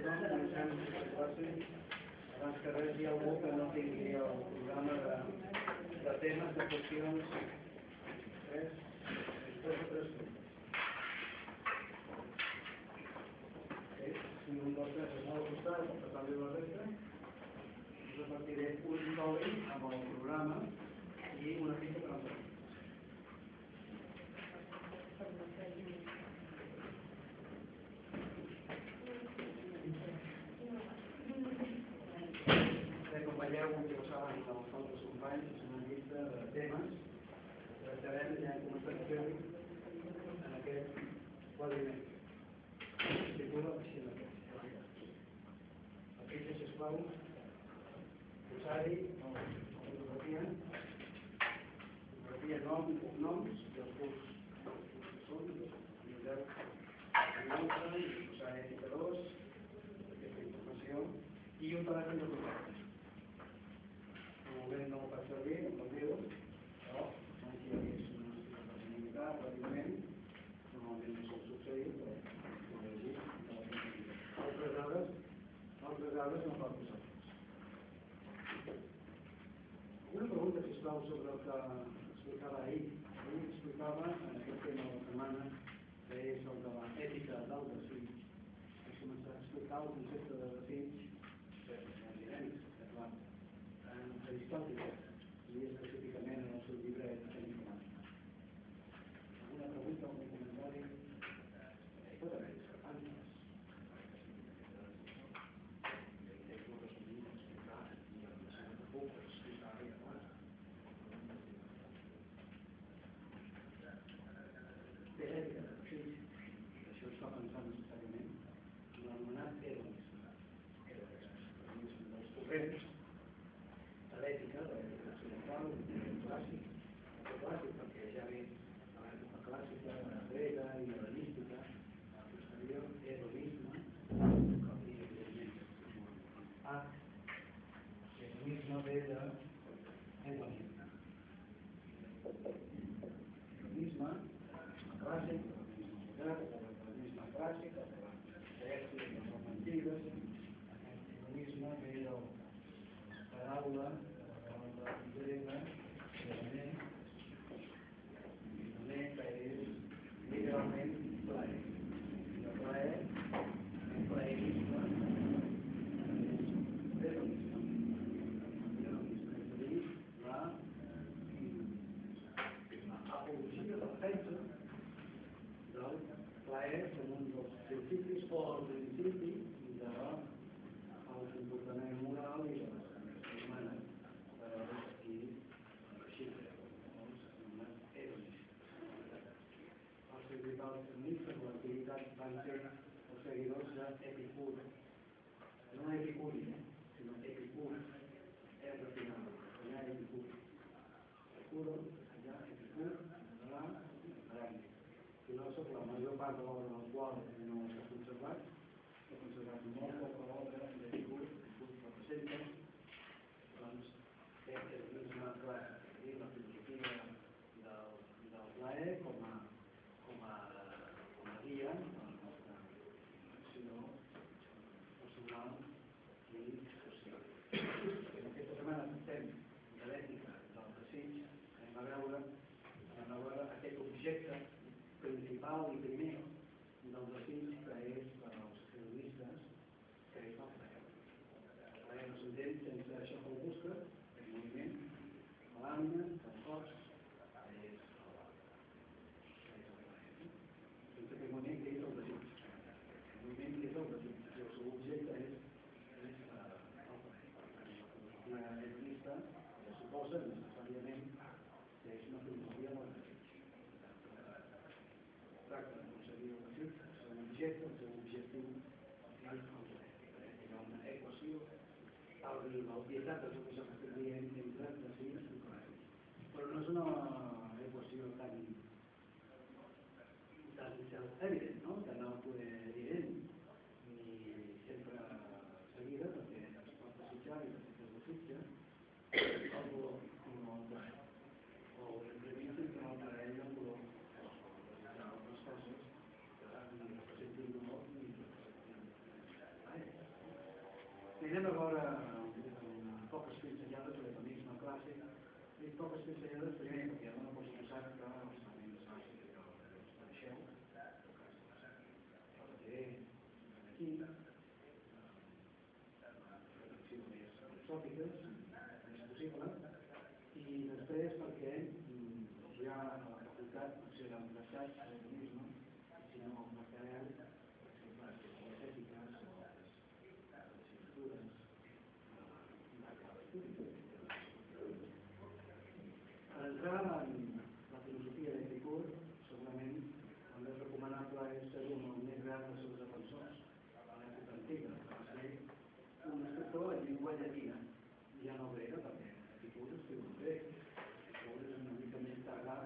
tothom, comencem la classe. Abans que res hi ha algú que no tingui el programa de, de temes, de qüestions. Tres, dos o si un dels tres es vol acostar, com que també la resta, repartiré un foli amb el programa i una fita per suavemente. Seguro que se sisplau, sobre el que explicava ahir. Ahir explicava en aquest tema de la setmana, que és el de l'ètica del desig. Vaig començar a explicar el concepte de desig Aristòtil i específicament en el seu llibre Informàtica. Alguna pregunta, algun comentari? Pot haver discrepàncies. Té ètica, sí, això es fa pensar necessàriament en l'anomenat hedonisme. Hedonisme dels corrents de l'ètica, de l'ètica occidental, el clàssic, el clàssic perquè ja ve a l'època clàssica, la grega i la mística, a posterior hedonisme, i evidentment, H, hedonisme ve de hedonisme. Hedonisme clàssic, hedonisme modern, hedonisme clàssic, el de les antigues, aquest hedonisme ve del paraula, la paraula grega, hedoné, hedoné, que és literalment plaer. I el plaer, el plaerisme, és hedonisme. Hedonisme, és a dir, la, la apologia, la defensa del plaer com un principis o el principi de el comportament moral i de les humanes a i així doncs anomenat hedonisme. Els principals enigmes de l'activitat van ser els seguidors d'Epicur, no Epicuri, sinó Epicur, R final, allà Epicur. Epicuro, allà Epicur, gràcies filòsof, la major part de l'obra del qual no s'ha conservat, s'ha conservat molt poca obra d'Epicur, Epicur representa, doncs, aquest hedonisme clàssic, és a dir, la filosofia del, del plaer com a, com a, com a guia de la nostra acció personal i social. En aquesta setmana estem de l'ètica del desig, anem a veure, anem a veure aquest objecte principal i primer del desig que és per als hedonistes, que és el plaer. El plaer no s'entén sense això que el busca, el moviment, la làmina, el cos, que és el, que és el plaer. Sense aquest moviment que és el desig. El moviment que és el desig, i el seu objecte és, és uh, el plaer. La filosofia hedonista que suposa necessàriament que és una filosofia del desig tracta d'aconseguir el desig, el objecte, el seu objectiu, al final hi ha una equació, l'obvietat de tot això que estic dient entre i plaer. Però no és una i a Nobrega també. Aquí podeu ser un text, podeu una mica més tardar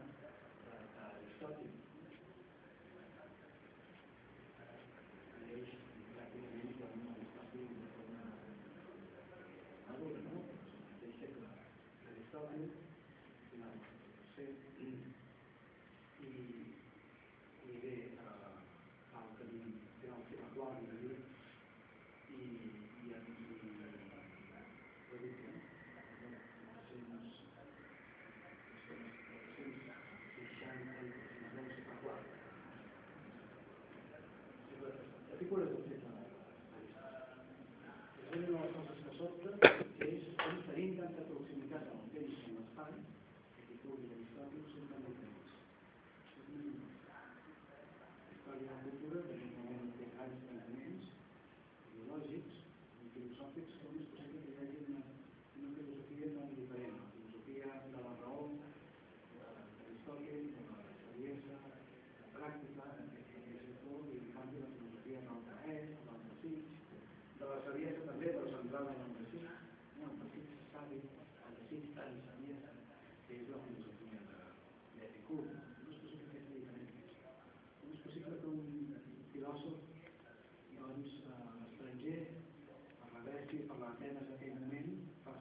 time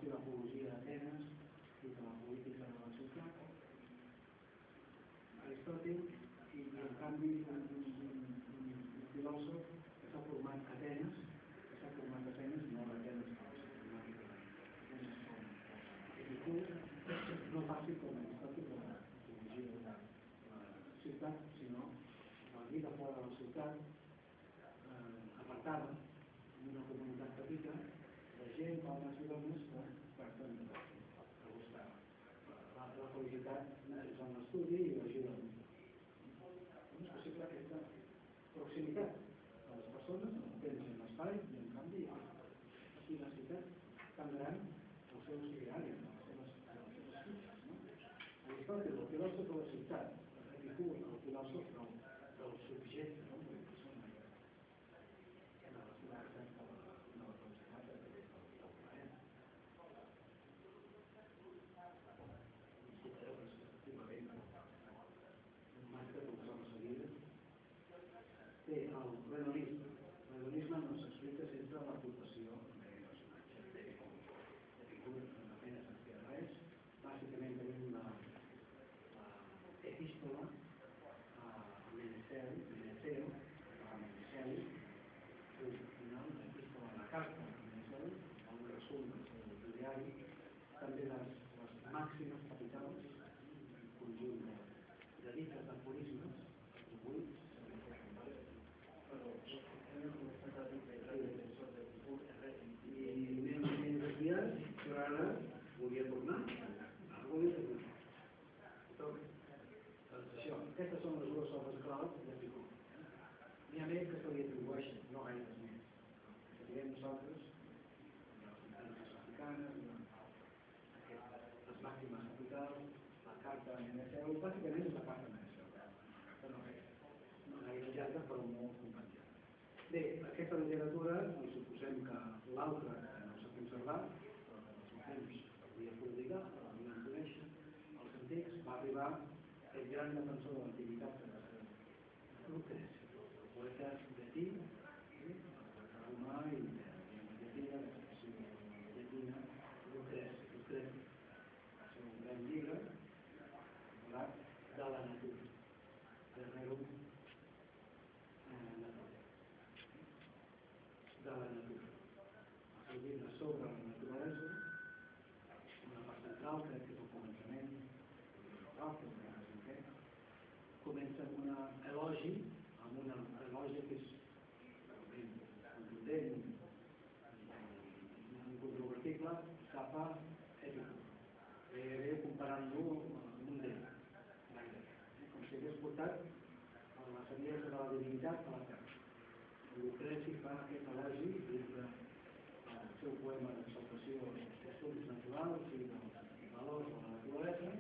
i l'apologia d'Atenes i de la política de la ciutat, Aristòtil, i en canvi en sobre la naturalesa, una part central, crec que és el començament, comença amb una elogi, amb una elogi que és contundent, un incontrovertible, cap a ètica. Gairebé comparant-lo amb un déu, com si hagués portat a la saviesa de la divinitat a la terra. Lucreci fa aquest elogi dins del seu poema d'exaltació dels estudis naturals i dels valors de la naturalesa,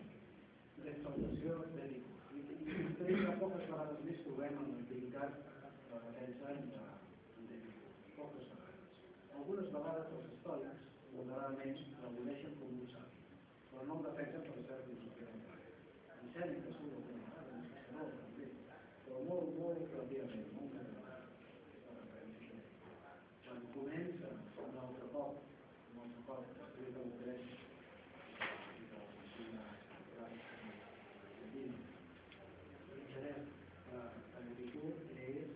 l'exaltació d'Èpico. I, i després de poques vegades més trobem en l'antiguitat la defensa d'Èpico. Poques vegades. Algunes vegades els històrics moderadament l'aboleixen com un savi, però no el defensen per cert filosofia del pare. En sèrie que surt alguna vegada, en Ciceró també, però molt, molt relativament, molt relativament, aquesta referència. Quan comença un altre cop, un altre cop, després de l'Ucrècia, i de la Cristina Argentina, l'interès per Epicur és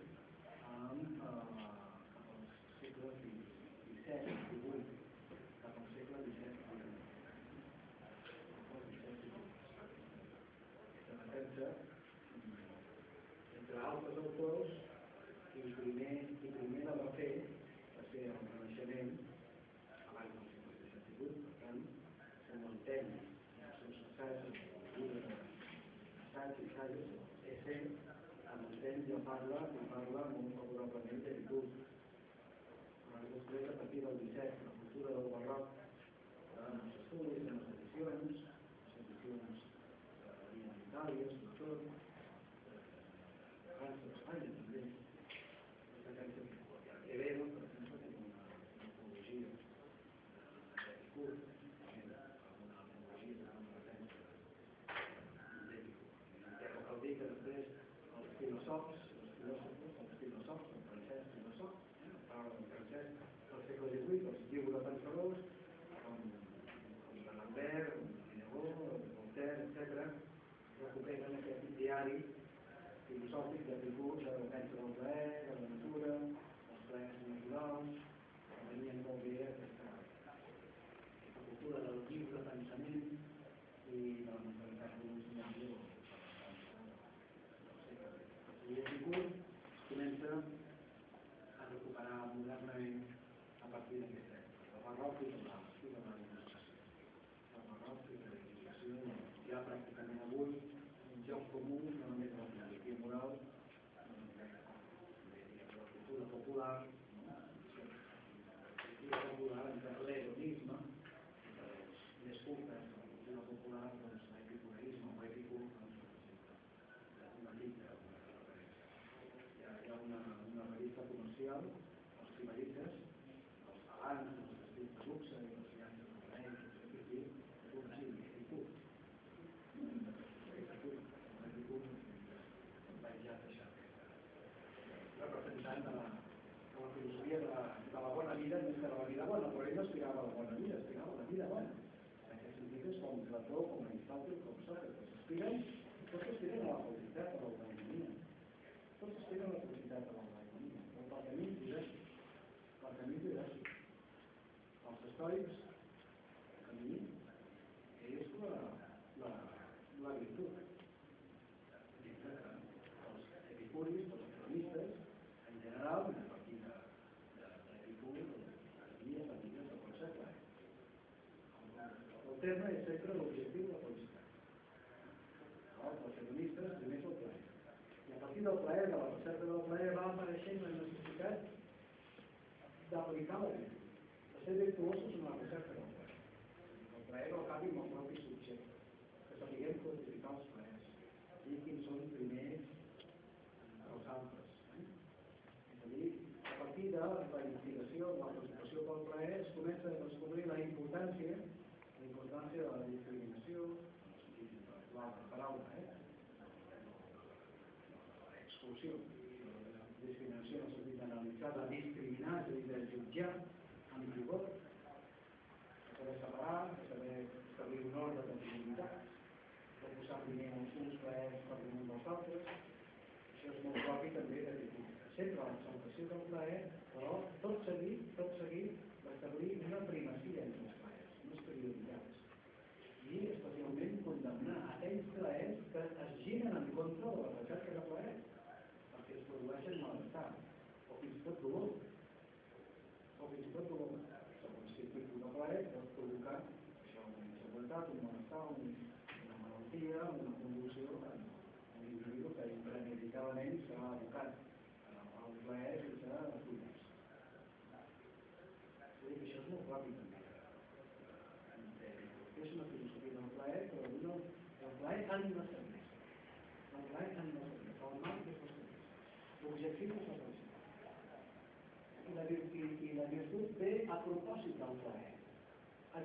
amb eh, cap als segles XVII, XVIII, cap al segle XVII, Aquesta defensa, entre altres autors, qui primer, qui primer la va fer va ser el Renaixement abans del segle XVII, per tant, se Montaigne, els seus assajos, llibre assaigs i assajos, és fent, a Montaigne ja parla, ja parla molt favorablement de Epicur. Però després, a partir del XVII, la cultura del barroc, en els estudis, en les edicions, les edicions eh, d'Itàlia, sobretot, de França, d'Espanya també, aquesta cança Quevedo, per exemple, té una antologia d'Epicur, una antologia d'una defensa d'Epicur. Però cal dir que després els filòsofs, els filòsofs, els filòsofs, el francès filòsof, eh, la paraula en francès del segle XVIII, els lliurepensadors, com, com D'Alembert, Diderot, Voltaire, etc., recuperen aquest diari filosòfic d'Epicur de la defensa del plaer, de la natura, dels plaers naturals, que venien molt bé aquesta, aquesta cultura del lliure pensament i de la mentalitat revolucionària del i Epicur comença a recuperar modernament a partir d'aquesta època. El barroc i la, i la il·lustració. El barroc i la il·lustració hi ha pràcticament avui un joc comú, no només de la filosofia moral, sinó de la cultura popular, no? la cultura popular entre l'hedonisme, entre els més cultes de la cultura popular, doncs l'epicureisme o epicur, doncs, representa una mica una referència. Hi ha, hi ha una, una comercial, els primerites, els galants, els vestits de luxe els viatges de Parell, que aquí, un sí, Epicur. Epicur, Epicur, penjat això. Representant de la, de la filosofia de la, de la bona vida més que de la vida bona, però ell no aspirava a la bona vida, aspirava a la vida bona. En aquest sentit és com Plató, com Aristòtil, com Sòcrates. Aspiren, tots aspiren a la felicitat, a l'autonomia. Tots aspiren a la felicitat, a l'autonomia. Però per camí diversos. Per camí diversos. Els estoics, el camí és la, la, la virtut. Mentre que els epicuris, els economistes, en general, a partir de, de, d'Epicur, el camí és la vida del segon segle. El terme és sempre l'objectiu de la felicitat. No? Els hedonistes, primer és el plaer. I a partir del plaer, de la recerca del plaer, va apareixent la necessitat d'aplicar la virtut. De ser virtuosos en la recerca del plaer. El plaer no acabi amb el propi subjecte. Que sapiguem quantificar els plaers. I quins són primers els altres. Eh? És a dir, a partir de la investigació, de la preocupació pel plaer, es comença a descobrir la importància, la importància de la discriminació, la paraula, eh? l'exclusió, la discriminació en el sentit d'analitzar, de discriminar, és a dir, de jutjar amb rigor, de saber separar, de saber establir un ordre de dignitat, de posar primer els uns plaers per damunt dels altres, això és molt propi també de sempre l'exaltació del plaer, però tot seguit, tot seguit, establir una primacia entre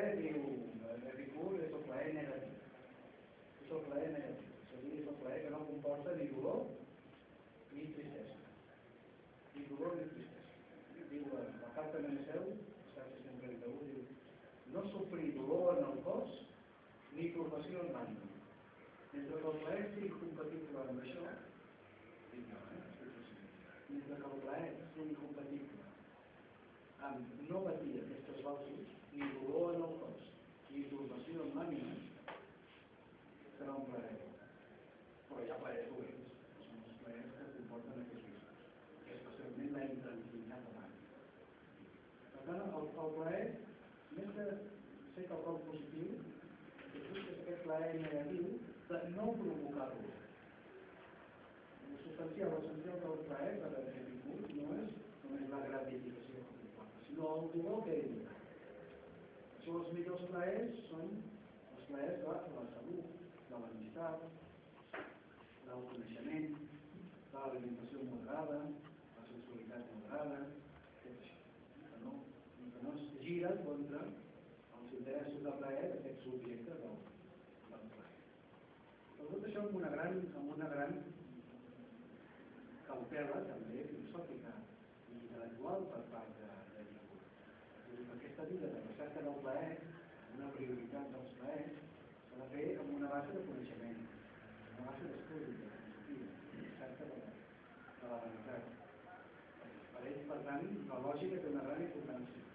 ẹ̀ nìyẹn. senhor dele. São els millors plaers, són els plaers da, da saúde, da amistade, do conhecimento, da alimentação moderada, la sexualitat moderada, etc. no es gira contra els interessos de plaer d'aquest subjecte del, del plaer. Però tot això amb una gran, amb una gran cautela també filosòfica i intel·lectual per part del plaer, una prioritat dels plaers, s'ha de fer amb una base de coneixement, una base d'estudi, de filosofia, de recerca de la, de la veritat. Eh, per ells, per tant, la lògica té una gran importància.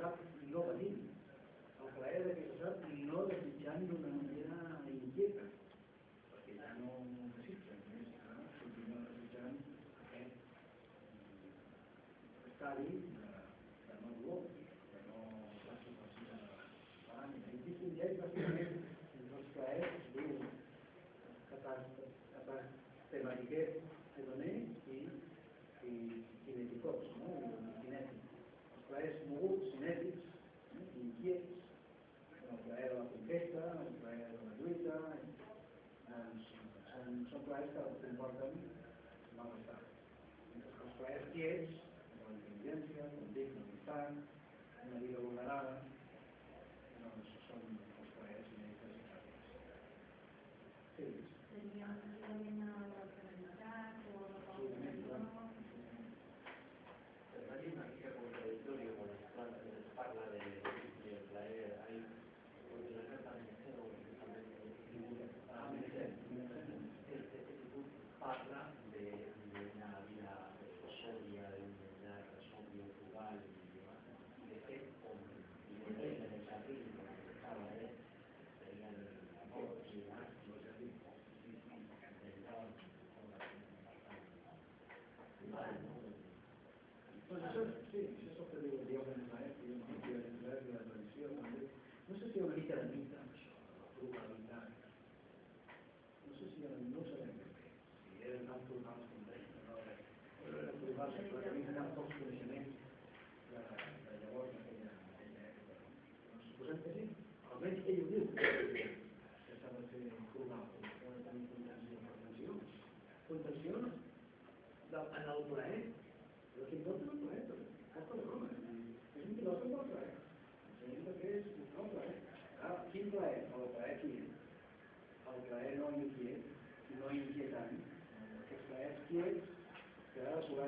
sap no venint, el plaer d'aquest sap no desitjant d'una manera Sí, eso te digo, digamos, el maestro, la tradición. No sé si ahorita la mitad, la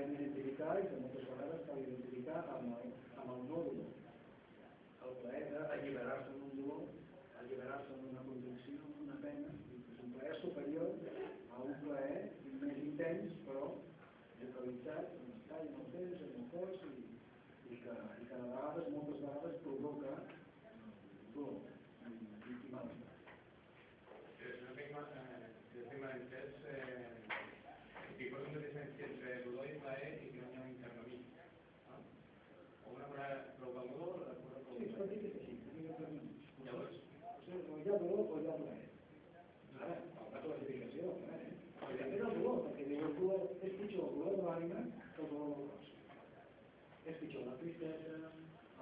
podem identificar i que moltes vegades cal identificar amb el, amb el nou dolor. El plaer d'alliberar-se d'un dolor, alliberar-se d'una contracció, d'una pena, és un plaer superior a un plaer més intens, però localitzat en l'espai, en el temps, en el cos, i, i, que, i que de vegades, moltes vegades, provoca eh, dolor.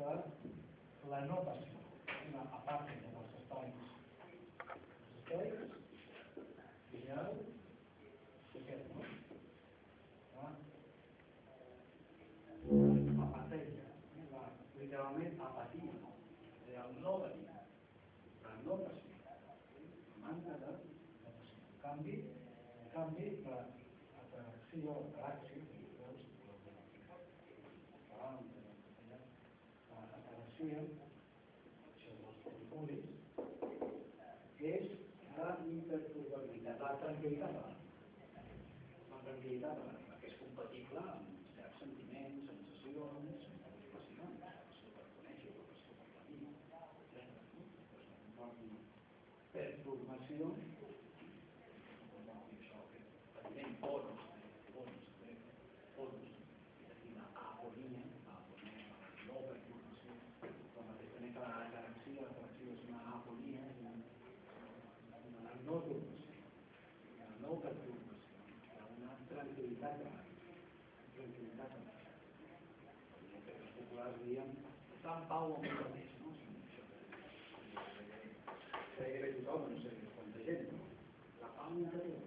per la no passió. mica probabilitat. La tranquil·litat bàsica. La tranquil·litat bàsica, que és compatible amb certs sentiments, sensacions, San Pau o el mateix, no? Tothom, no sé, quanta gent, no? La pau interior.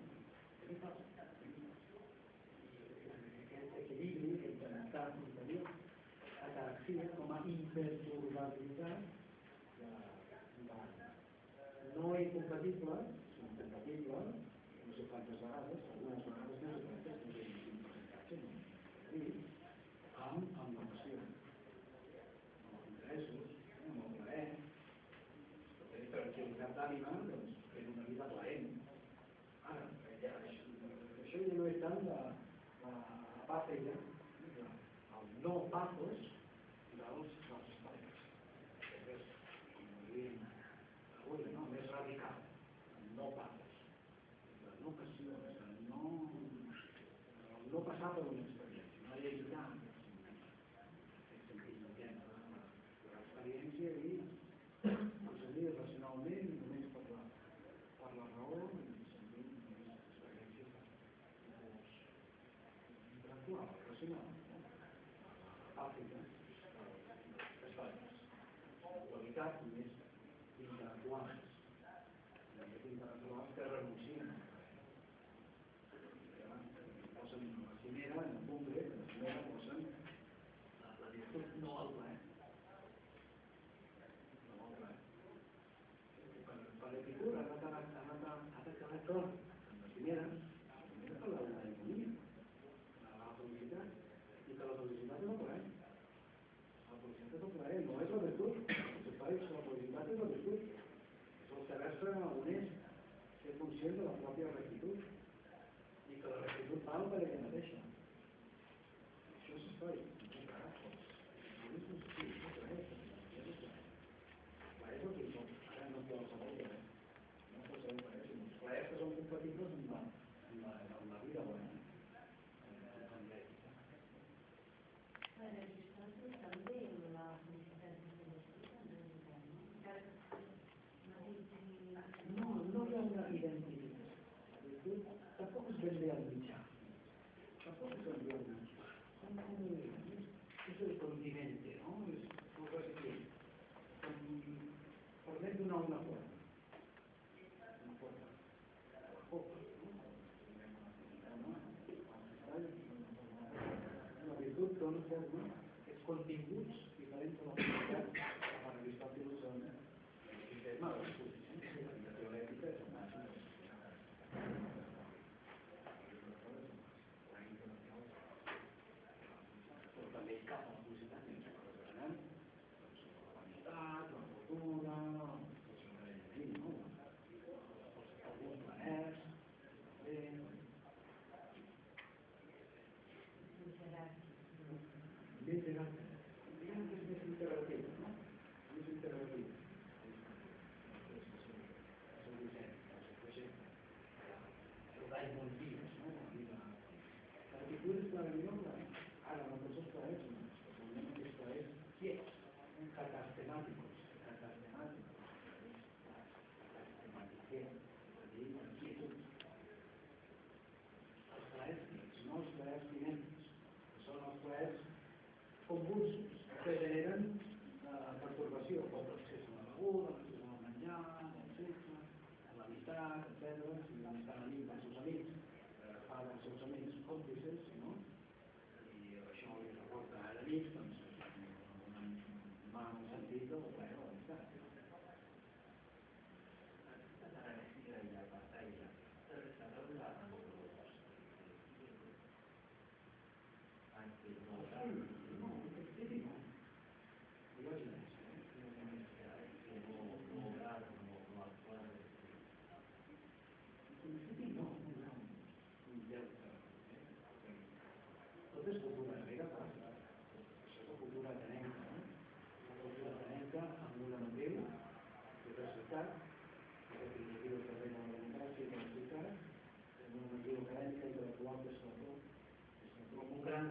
Aquest equilibri, aquest benestar interior, apareixia com a imperturbabilitat de l'ànima. No és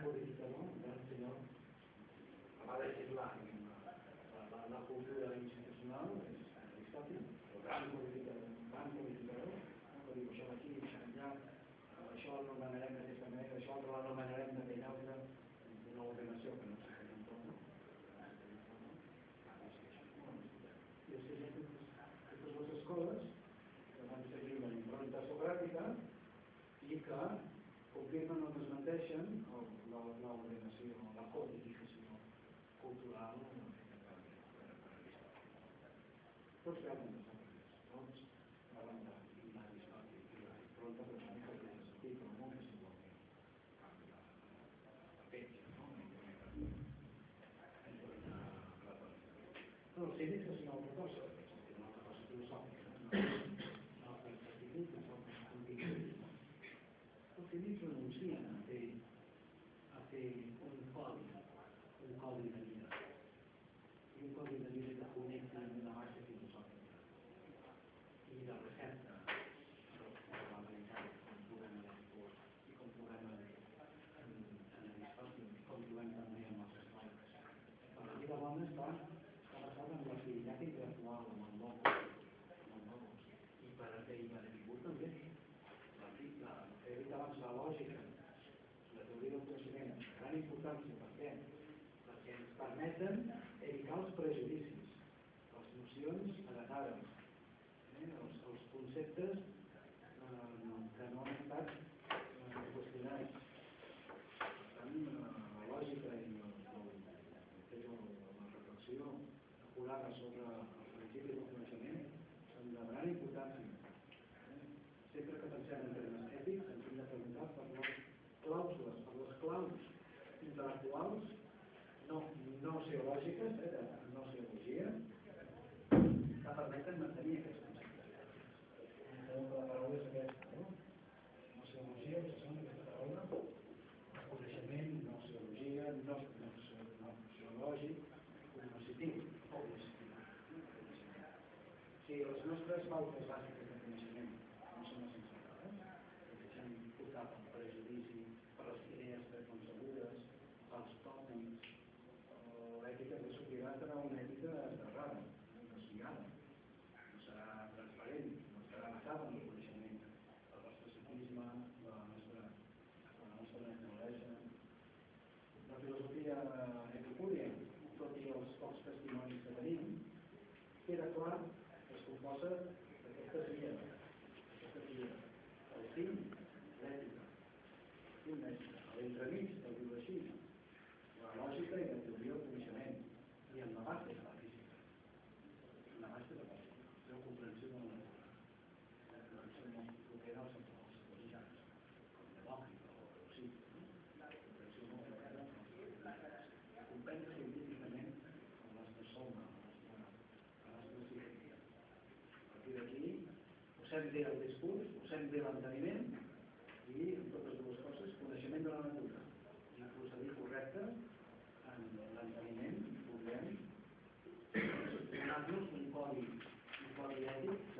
and laureena siinä on lakollisesti siinä on kulttuuraan on. Tosiaan. intel·lectuals no, no seològiques, eh, de no seologia, que permeten mantenir aquests conceptes. Entenem que la paraula aquesta, no? No que són aquesta paraula, el coneixement, no seologia, no, no, no seològic, cognoscitiu, o disciplinar. Sí, les nostres pautes observi bé el discurs, observi bé l'enteniment i, en totes dues coses, coneixement de la natura. I procedir correcte en l'enteniment, podem donar-nos un codi, un codi ètic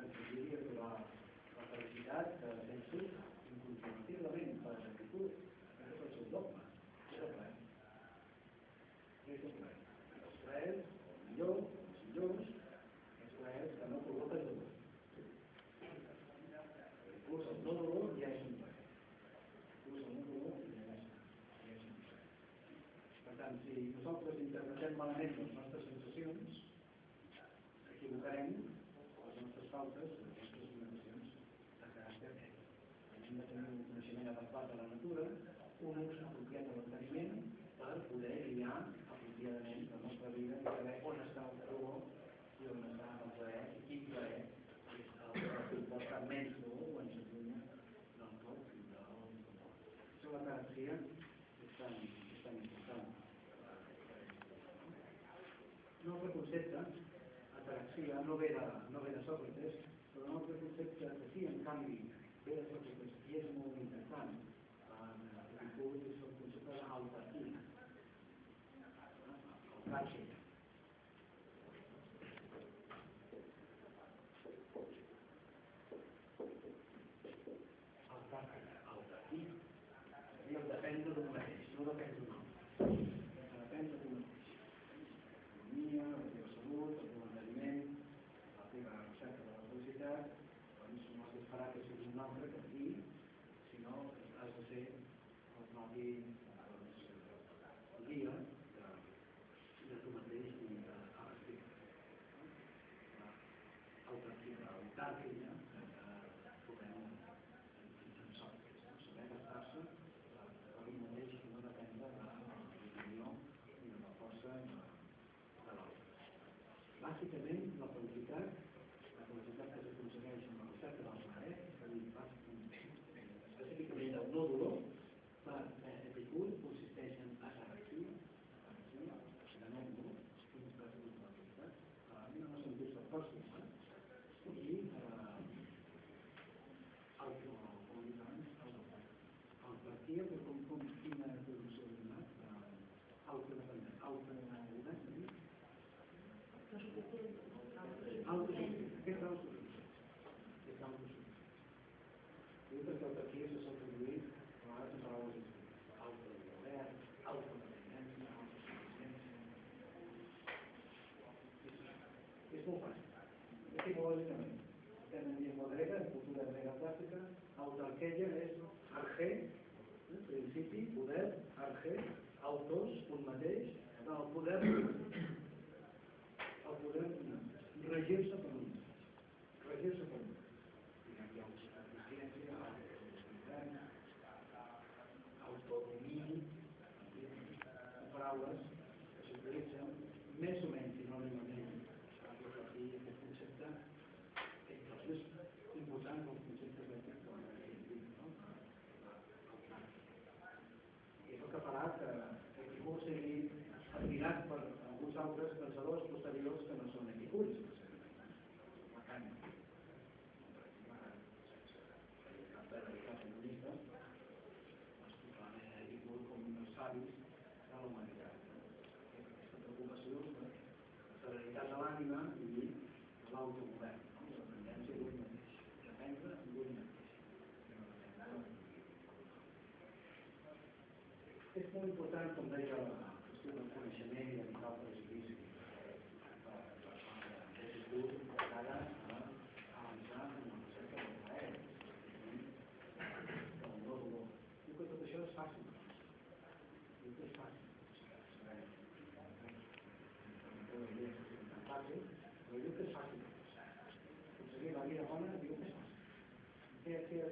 يدكم كم فيما تنشئون أو is أو تنفذ أو تنفذ أو تنفذ Muitas autarquias de São Luís het há de para hoje. Autogoverno, autogovernança, autogovernança. Isso não faz. É simbologicamente. Tem a minha moderna, cultura mega plástica, autarquella é argel, principi, poder, arge, autors, un mateix, el poder, el poder regir-se com Imam ويوقف حاكم الجميع عليه هون بيوقف هي هي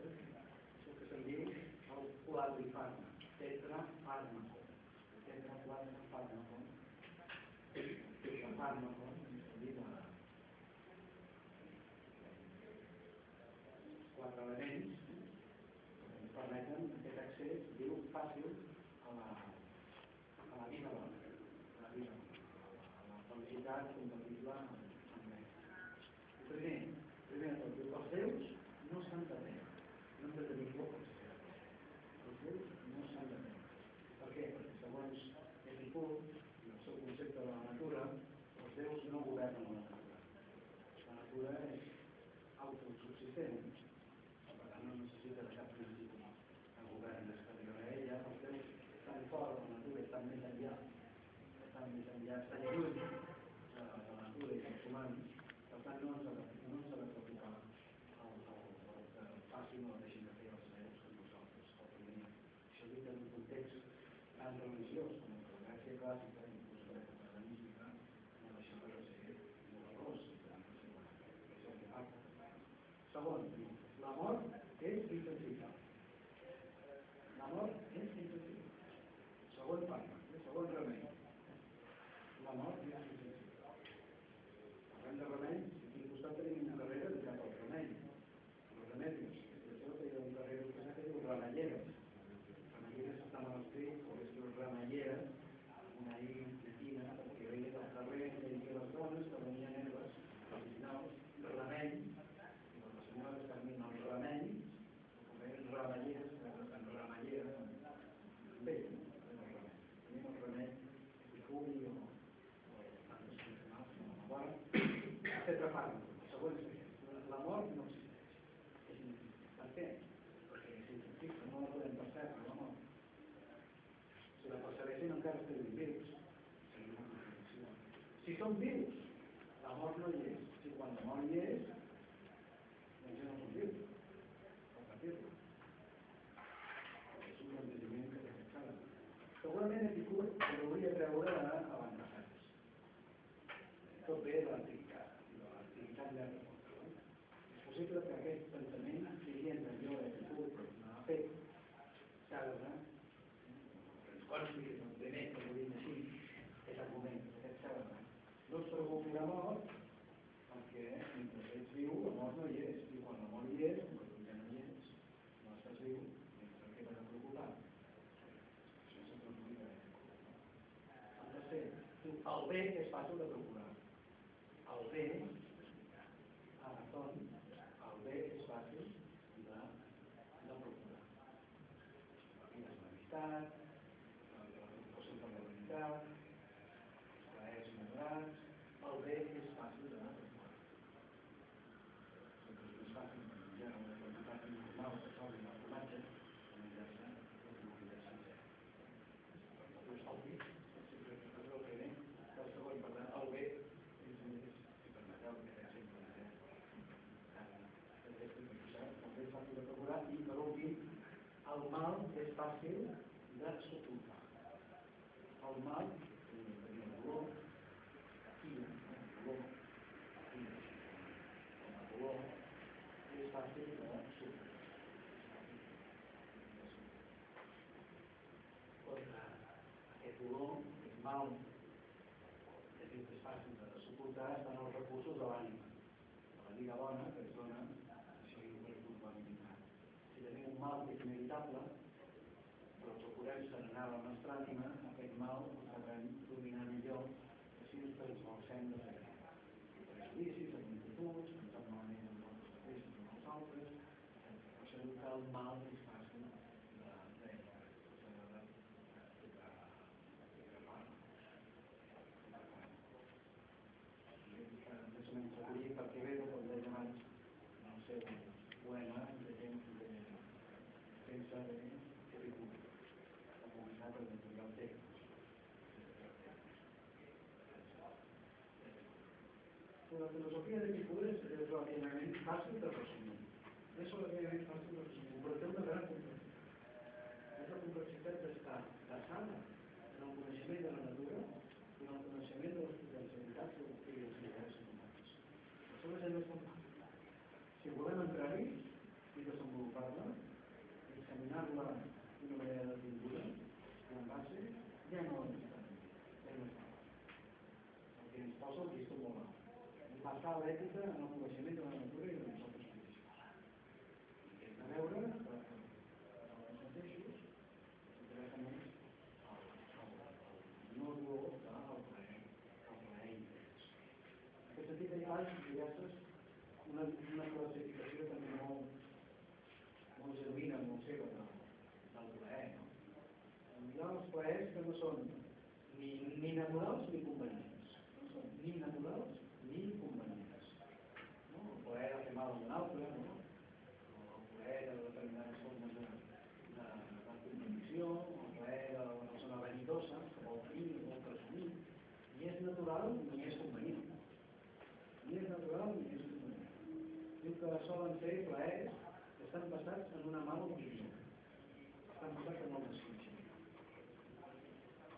شو تسميه او هو على الفان تيتنا عالم تيتنا عالم فان human being. el bé és fàcil de procurar. El bé, Anatoni, el bé és fàcil de, de procurar. Tens l'amistat, inevitable, però procurem serenar la nostra ànima, aquest mal ho sabem dominar millor, així ens transversem de fer. Prejudicis, amb inquietuds, ens normalment amb els mateixos amb els altres, per això que el mal és fàcil de, de, de, de, de, de part. I és més o menys recollit perquè ve de quan deia abans, en el seu poema, La filosofía de Epicuro es el fácil de. Eso es el fácil de. solen fer plaers que estan passats en una mala opinió. Estan passats en una situació.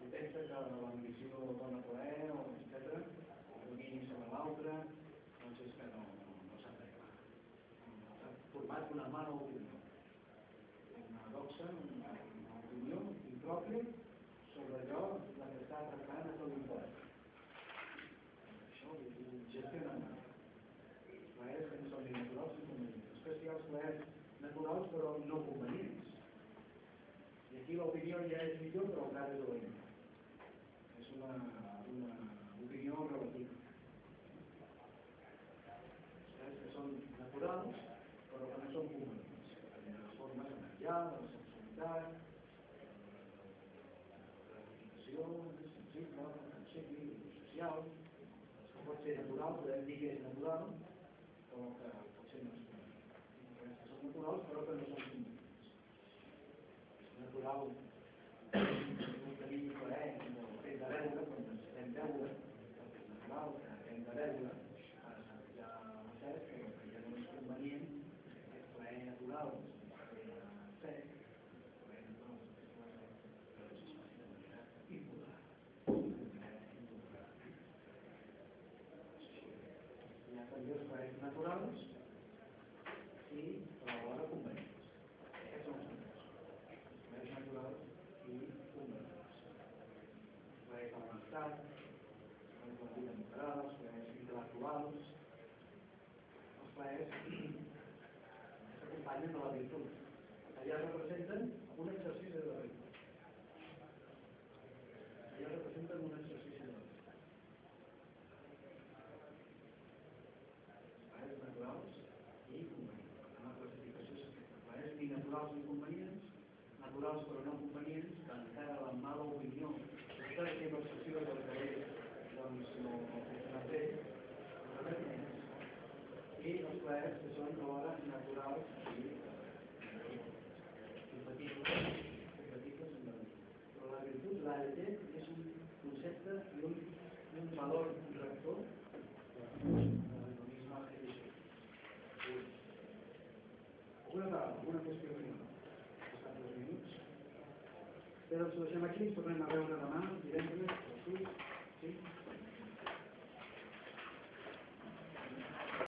I pensa que l'ambició dona plaer,